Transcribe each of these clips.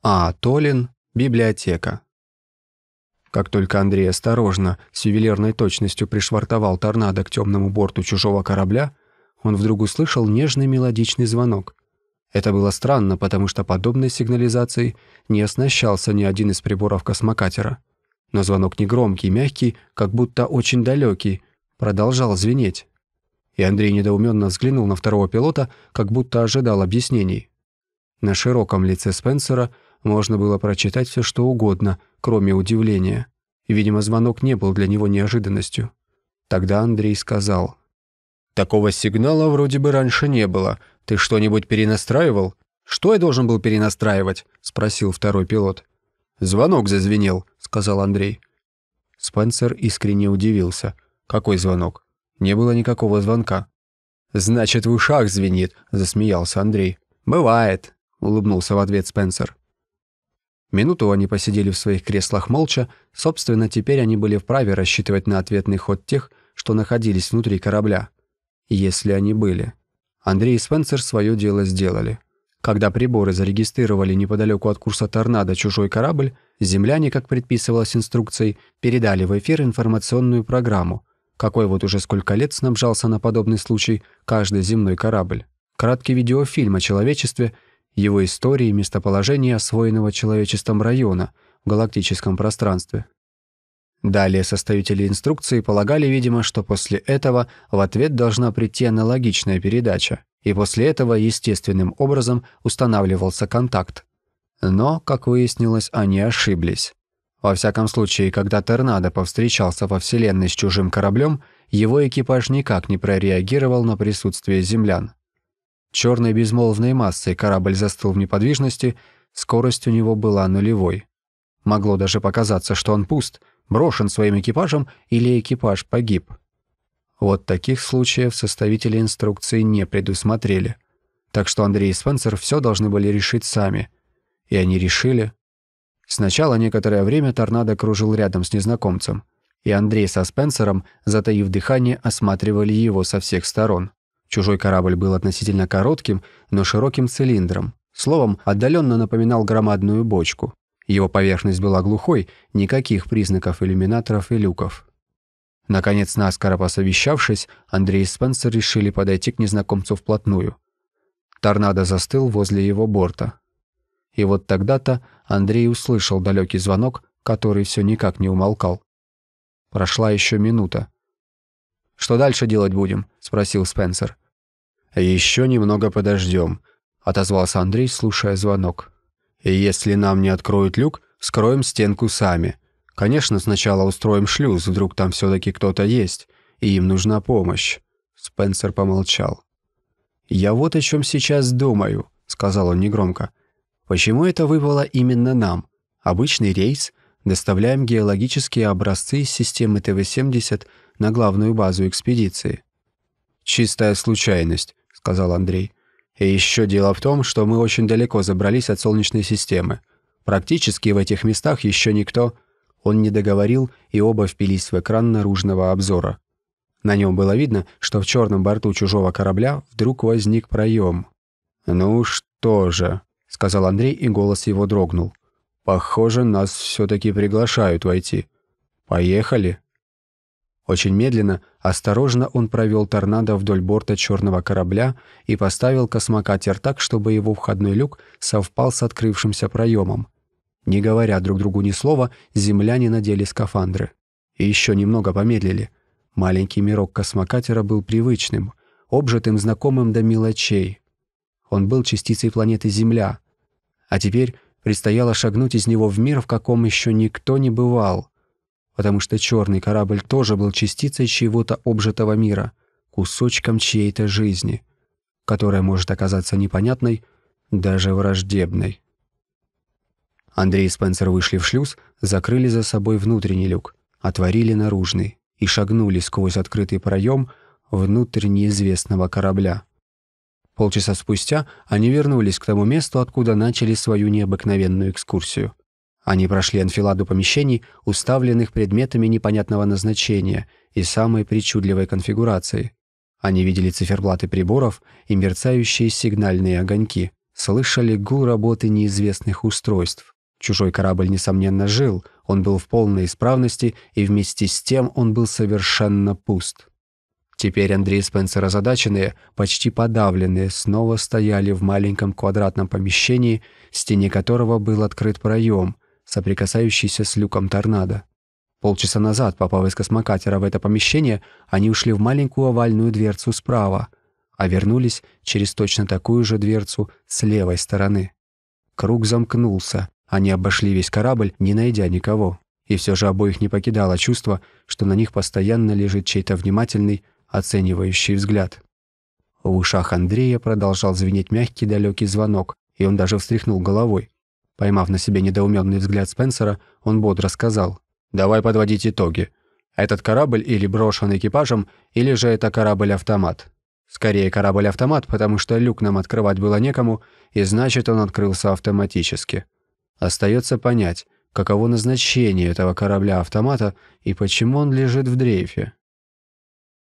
А. Толин. Библиотека. Как только Андрей осторожно, с ювелирной точностью пришвартовал торнадо к темному борту чужого корабля, он вдруг услышал нежный мелодичный звонок. Это было странно, потому что подобной сигнализацией не оснащался ни один из приборов космокатера. Но звонок не громкий, мягкий, как будто очень далекий, продолжал звенеть. И Андрей недоуменно взглянул на второго пилота, как будто ожидал объяснений. На широком лице Спенсера можно было прочитать все, что угодно, кроме удивления. Видимо, звонок не был для него неожиданностью. Тогда Андрей сказал. «Такого сигнала вроде бы раньше не было. Ты что-нибудь перенастраивал?» «Что я должен был перенастраивать?» — спросил второй пилот. «Звонок зазвенел», — сказал Андрей. Спенсер искренне удивился. «Какой звонок?» «Не было никакого звонка». «Значит, в ушах звенит», — засмеялся Андрей. «Бывает», — улыбнулся в ответ Спенсер. Минуту они посидели в своих креслах молча, собственно, теперь они были вправе рассчитывать на ответный ход тех, что находились внутри корабля. Если они были. Андрей и Спенсер свое дело сделали. Когда приборы зарегистрировали неподалеку от курса торнадо чужой корабль, земляне, как предписывалось инструкцией, передали в эфир информационную программу, какой вот уже сколько лет снабжался на подобный случай каждый земной корабль. Краткий видеофильм о человечестве – его истории и местоположение освоенного человечеством района в галактическом пространстве. Далее составители инструкции полагали, видимо, что после этого в ответ должна прийти аналогичная передача, и после этого естественным образом устанавливался контакт. Но, как выяснилось, они ошиблись. Во всяком случае, когда торнадо повстречался во Вселенной с чужим кораблем, его экипаж никак не прореагировал на присутствие землян. Черной безмолвной массой корабль застыл в неподвижности, скорость у него была нулевой. Могло даже показаться, что он пуст, брошен своим экипажем или экипаж погиб. Вот таких случаев составители инструкции не предусмотрели. Так что Андрей и Спенсер все должны были решить сами. И они решили. Сначала некоторое время торнадо кружил рядом с незнакомцем, и Андрей со Спенсером, затаив дыхание, осматривали его со всех сторон. Чужой корабль был относительно коротким, но широким цилиндром. Словом, отдаленно напоминал громадную бочку. Его поверхность была глухой, никаких признаков иллюминаторов и люков. Наконец, наскоро посовещавшись, Андрей и Спенсер решили подойти к незнакомцу вплотную. Торнадо застыл возле его борта. И вот тогда-то Андрей услышал далекий звонок, который все никак не умолкал. Прошла еще минута. «Что дальше делать будем?» — спросил Спенсер. «Еще немного подождем», — отозвался Андрей, слушая звонок. «И если нам не откроют люк, скроем стенку сами. Конечно, сначала устроим шлюз, вдруг там все-таки кто-то есть, и им нужна помощь». Спенсер помолчал. «Я вот о чем сейчас думаю», — сказал он негромко. «Почему это выпало именно нам? Обычный рейс, доставляем геологические образцы из системы ТВ-70 на главную базу экспедиции. «Чистая случайность», — сказал Андрей. «И еще дело в том, что мы очень далеко забрались от Солнечной системы. Практически в этих местах еще никто...» Он не договорил, и оба впились в экран наружного обзора. На нем было видно, что в черном борту чужого корабля вдруг возник проем. «Ну что же», — сказал Андрей, и голос его дрогнул. «Похоже, нас все-таки приглашают войти. Поехали». Очень медленно, осторожно он провел торнадо вдоль борта черного корабля и поставил космокатер так, чтобы его входной люк совпал с открывшимся проемом. Не говоря друг другу ни слова, земляне надели скафандры. И еще немного помедлили. Маленький мирок космокатера был привычным, обжитым знакомым до мелочей. Он был частицей планеты Земля. А теперь предстояло шагнуть из него в мир, в каком еще никто не бывал — потому что черный корабль тоже был частицей чьего-то обжитого мира, кусочком чьей-то жизни, которая может оказаться непонятной, даже враждебной. Андрей и Спенсер вышли в шлюз, закрыли за собой внутренний люк, отворили наружный и шагнули сквозь открытый проем внутрь неизвестного корабля. Полчаса спустя они вернулись к тому месту, откуда начали свою необыкновенную экскурсию. Они прошли анфиладу помещений, уставленных предметами непонятного назначения и самой причудливой конфигурации. Они видели циферблаты приборов и мерцающие сигнальные огоньки, слышали гул работы неизвестных устройств. Чужой корабль, несомненно, жил, он был в полной исправности, и вместе с тем он был совершенно пуст. Теперь Андрей и Спенсер озадаченные, почти подавленные, снова стояли в маленьком квадратном помещении, стене которого был открыт проем, соприкасающийся с люком торнадо. Полчаса назад, попав из космокатера в это помещение, они ушли в маленькую овальную дверцу справа, а вернулись через точно такую же дверцу с левой стороны. Круг замкнулся, они обошли весь корабль, не найдя никого. И все же обоих не покидало чувство, что на них постоянно лежит чей-то внимательный, оценивающий взгляд. В ушах Андрея продолжал звенеть мягкий далекий звонок, и он даже встряхнул головой. Поймав на себе недоуменный взгляд Спенсера, он бодро сказал, «Давай подводить итоги. Этот корабль или брошен экипажем, или же это корабль-автомат. Скорее корабль-автомат, потому что люк нам открывать было некому, и значит, он открылся автоматически. Остается понять, каково назначение этого корабля-автомата и почему он лежит в дрейфе.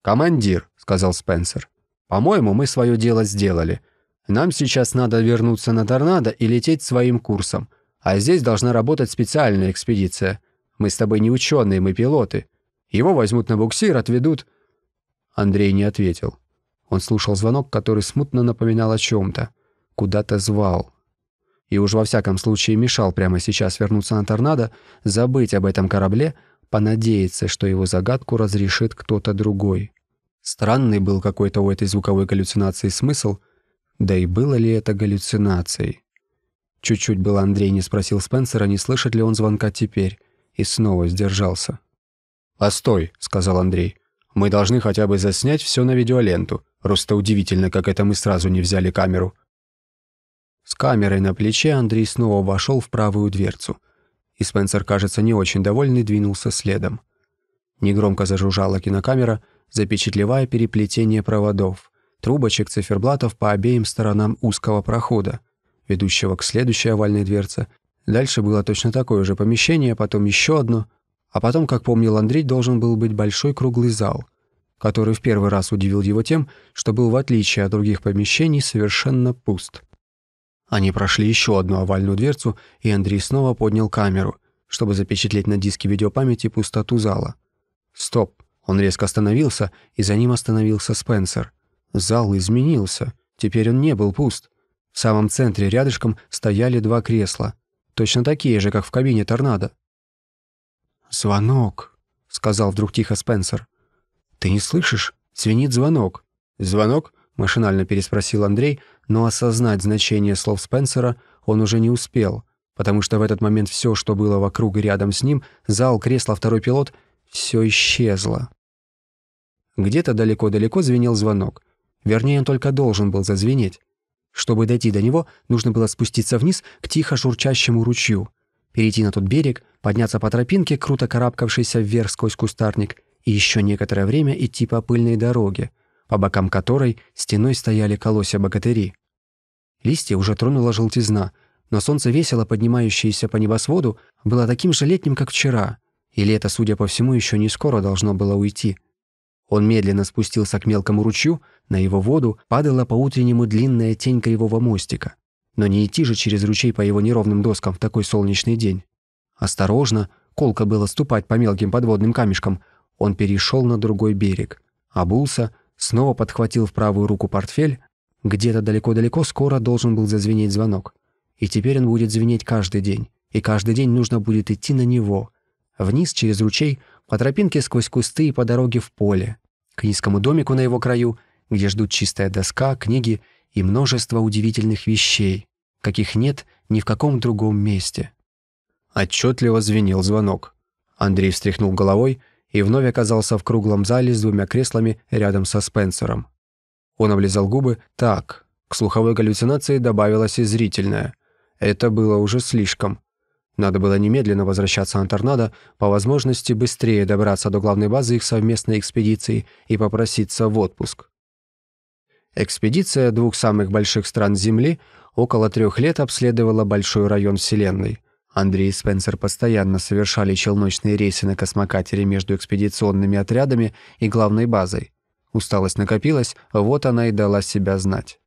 «Командир», — сказал Спенсер, — «по-моему, мы свое дело сделали. Нам сейчас надо вернуться на торнадо и лететь своим курсом, а здесь должна работать специальная экспедиция. Мы с тобой не ученые, мы пилоты. Его возьмут на буксир, отведут...» Андрей не ответил. Он слушал звонок, который смутно напоминал о чем-то. Куда-то звал и уж во всяком случае мешал прямо сейчас вернуться на торнадо, забыть об этом корабле, понадеяться, что его загадку разрешит кто-то другой. Странный был какой-то у этой звуковой галлюцинации смысл, да и было ли это галлюцинацией? Чуть-чуть было Андрей не спросил Спенсера, не слышит ли он звонка теперь, и снова сдержался. «Постой», — сказал Андрей. «Мы должны хотя бы заснять все на видеоленту. Просто удивительно, как это мы сразу не взяли камеру. С камерой на плече Андрей снова вошел в правую дверцу. И Спенсер, кажется, не очень довольный, двинулся следом. Негромко зажужжала кинокамера, запечатлевая переплетение проводов, трубочек циферблатов по обеим сторонам узкого прохода, ведущего к следующей овальной дверце. Дальше было точно такое же помещение, потом еще одно, а потом, как помнил Андрей, должен был быть большой круглый зал, который в первый раз удивил его тем, что был, в отличие от других помещений, совершенно пуст. Они прошли еще одну овальную дверцу, и Андрей снова поднял камеру, чтобы запечатлеть на диске видеопамяти пустоту зала. Стоп! Он резко остановился, и за ним остановился Спенсер. Зал изменился. Теперь он не был пуст. В самом центре рядышком стояли два кресла. Точно такие же, как в кабине торнадо. «Звонок», — сказал вдруг тихо Спенсер. «Ты не слышишь? Звенит звонок». «Звонок?» — машинально переспросил Андрей, но осознать значение слов Спенсера он уже не успел, потому что в этот момент все, что было вокруг и рядом с ним, зал, кресло, второй пилот, все исчезло. Где-то далеко-далеко звенел звонок. Вернее, он только должен был зазвенеть. Чтобы дойти до него, нужно было спуститься вниз к тихо журчащему ручью, перейти на тот берег, подняться по тропинке, круто карабкавшейся вверх сквозь кустарник, и еще некоторое время идти по пыльной дороге, по бокам которой стеной стояли колосья богатыри. Листья уже тронула желтизна, но солнце, весело поднимающееся по небосводу, было таким же летним, как вчера, и лето, судя по всему, еще не скоро должно было уйти. Он медленно спустился к мелкому ручью, на его воду падала по-утреннему длинная тень кривого мостика. Но не идти же через ручей по его неровным доскам в такой солнечный день. Осторожно, колко было ступать по мелким подводным камешкам, он перешел на другой берег, обулся, снова подхватил в правую руку портфель. Где-то далеко-далеко скоро должен был зазвенеть звонок. И теперь он будет звенеть каждый день. И каждый день нужно будет идти на него. Вниз через ручей, по тропинке сквозь кусты и по дороге в поле. К низкому домику на его краю, где ждут чистая доска, книги и множество удивительных вещей, каких нет ни в каком другом месте. Отчетливо звенел звонок. Андрей встряхнул головой и вновь оказался в круглом зале с двумя креслами рядом со Спенсером. Он облизал губы так. К слуховой галлюцинации добавилась и зрительная. Это было уже слишком. Надо было немедленно возвращаться на торнадо, по возможности быстрее добраться до главной базы их совместной экспедиции и попроситься в отпуск. Экспедиция двух самых больших стран Земли около трех лет обследовала большой район Вселенной. Андрей и Спенсер постоянно совершали челночные рейсы на космокатере между экспедиционными отрядами и главной базой. Усталость накопилась, вот она и дала себя знать.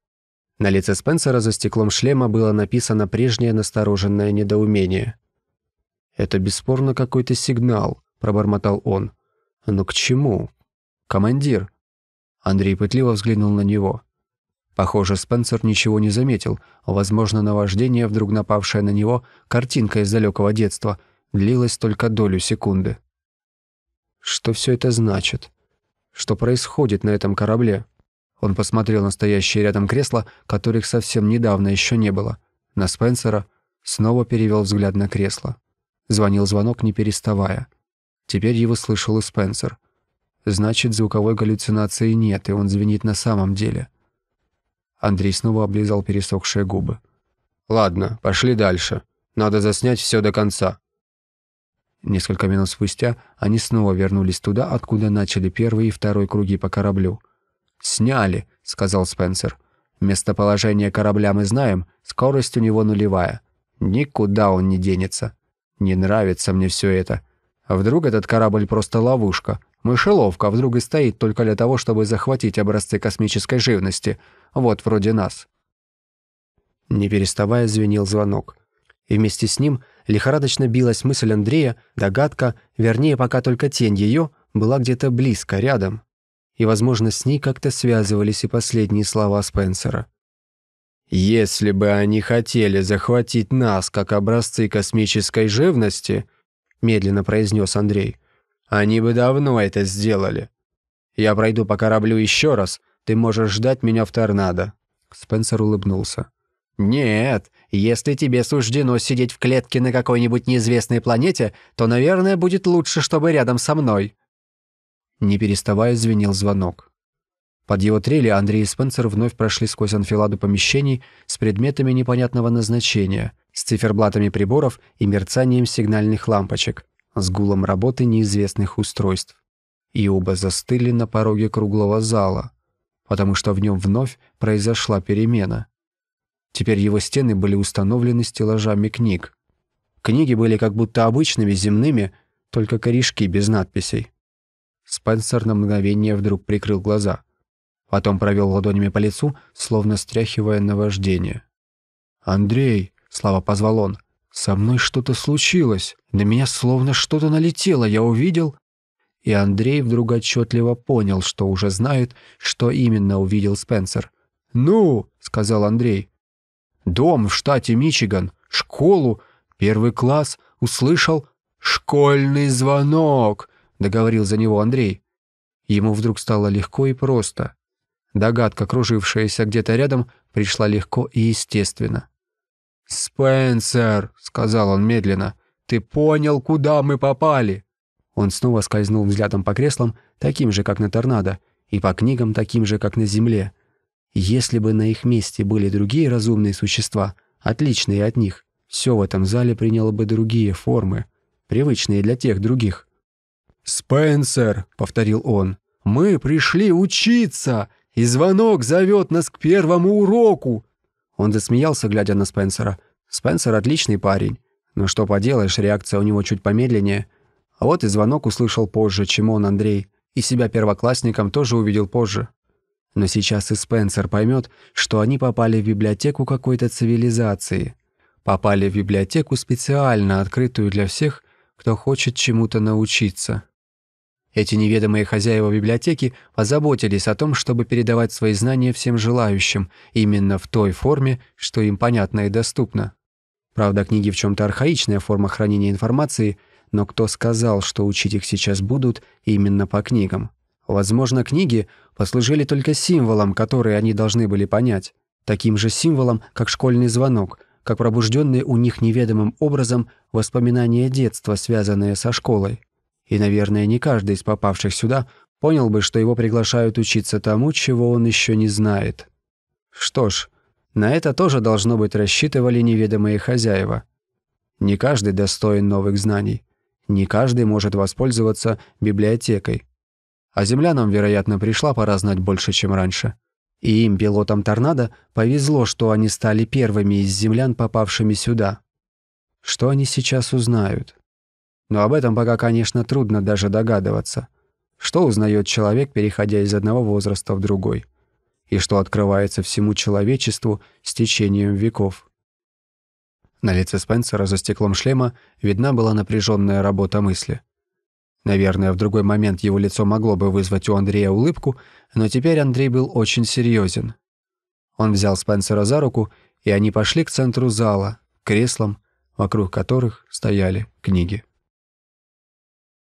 На лице Спенсера за стеклом шлема было написано прежнее настороженное недоумение. «Это бесспорно какой-то сигнал», — пробормотал он. «Но к чему?» «Командир!» Андрей пытливо взглянул на него. Похоже, Спенсер ничего не заметил. Возможно, наваждение, вдруг напавшее на него, картинка из далекого детства, длилось только долю секунды. Что все это значит? Что происходит на этом корабле? Он посмотрел на стоящие рядом кресла, которых совсем недавно еще не было. На Спенсера снова перевел взгляд на кресло. Звонил звонок, не переставая. Теперь его слышал и Спенсер. Значит, звуковой галлюцинации нет, и он звенит на самом деле. Андрей снова облизал пересохшие губы. «Ладно, пошли дальше. Надо заснять все до конца». Несколько минут спустя они снова вернулись туда, откуда начали первый и второй круги по кораблю. «Сняли», — сказал Спенсер. «Местоположение корабля мы знаем, скорость у него нулевая. Никуда он не денется. Не нравится мне все это. А вдруг этот корабль просто ловушка? Мышеловка вдруг и стоит только для того, чтобы захватить образцы космической живности. Вот вроде нас». Не переставая звенел звонок. И вместе с ним лихорадочно билась мысль Андрея, догадка, вернее, пока только тень ее, была где-то близко, рядом и, возможно, с ней как-то связывались и последние слова Спенсера. «Если бы они хотели захватить нас как образцы космической живности», медленно произнес Андрей, «они бы давно это сделали. Я пройду по кораблю еще раз, ты можешь ждать меня в торнадо». Спенсер улыбнулся. «Нет, если тебе суждено сидеть в клетке на какой-нибудь неизвестной планете, то, наверное, будет лучше, чтобы рядом со мной». Не переставая, звенел звонок. Под его трели Андрей и Спенсер вновь прошли сквозь анфиладу помещений с предметами непонятного назначения, с циферблатами приборов и мерцанием сигнальных лампочек, с гулом работы неизвестных устройств. И оба застыли на пороге круглого зала, потому что в нем вновь произошла перемена. Теперь его стены были установлены стеллажами книг. Книги были как будто обычными, земными, только корешки без надписей. Спенсер на мгновение вдруг прикрыл глаза. Потом провел ладонями по лицу, словно стряхивая наваждение. «Андрей!» — слава позвал он. «Со мной что-то случилось. На меня словно что-то налетело. Я увидел...» И Андрей вдруг отчетливо понял, что уже знает, что именно увидел Спенсер. «Ну!» — сказал Андрей. «Дом в штате Мичиган, школу, первый класс, услышал школьный звонок!» — договорил за него Андрей. Ему вдруг стало легко и просто. Догадка, кружившаяся где-то рядом, пришла легко и естественно. «Спенсер», — сказал он медленно, — «ты понял, куда мы попали?» Он снова скользнул взглядом по креслам, таким же, как на торнадо, и по книгам, таким же, как на земле. Если бы на их месте были другие разумные существа, отличные от них, все в этом зале приняло бы другие формы, привычные для тех других. «Спенсер», — повторил он, — «мы пришли учиться, и звонок зовет нас к первому уроку». Он засмеялся, глядя на Спенсера. Спенсер отличный парень, но что поделаешь, реакция у него чуть помедленнее. А вот и звонок услышал позже, чем он, Андрей, и себя первоклассником тоже увидел позже. Но сейчас и Спенсер поймет, что они попали в библиотеку какой-то цивилизации. Попали в библиотеку специально открытую для всех, кто хочет чему-то научиться. Эти неведомые хозяева библиотеки позаботились о том, чтобы передавать свои знания всем желающим, именно в той форме, что им понятно и доступно. Правда, книги в чем-то архаичная форма хранения информации, но кто сказал, что учить их сейчас будут именно по книгам? Возможно, книги послужили только символом, который они должны были понять. Таким же символом, как школьный звонок, как пробужденные у них неведомым образом воспоминания детства, связанные со школой. И, наверное, не каждый из попавших сюда понял бы, что его приглашают учиться тому, чего он еще не знает. Что ж, на это тоже должно быть рассчитывали неведомые хозяева. Не каждый достоин новых знаний. Не каждый может воспользоваться библиотекой. А землянам, вероятно, пришла пора знать больше, чем раньше. И им, пилотам «Торнадо», повезло, что они стали первыми из землян, попавшими сюда. Что они сейчас узнают? Но об этом пока, конечно, трудно даже догадываться. Что узнает человек, переходя из одного возраста в другой? и что открывается всему человечеству с течением веков. На лице Спенсера за стеклом шлема видна была напряженная работа мысли. Наверное, в другой момент его лицо могло бы вызвать у Андрея улыбку, но теперь Андрей был очень серьезен. Он взял Спенсера за руку, и они пошли к центру зала, к креслам, вокруг которых стояли книги.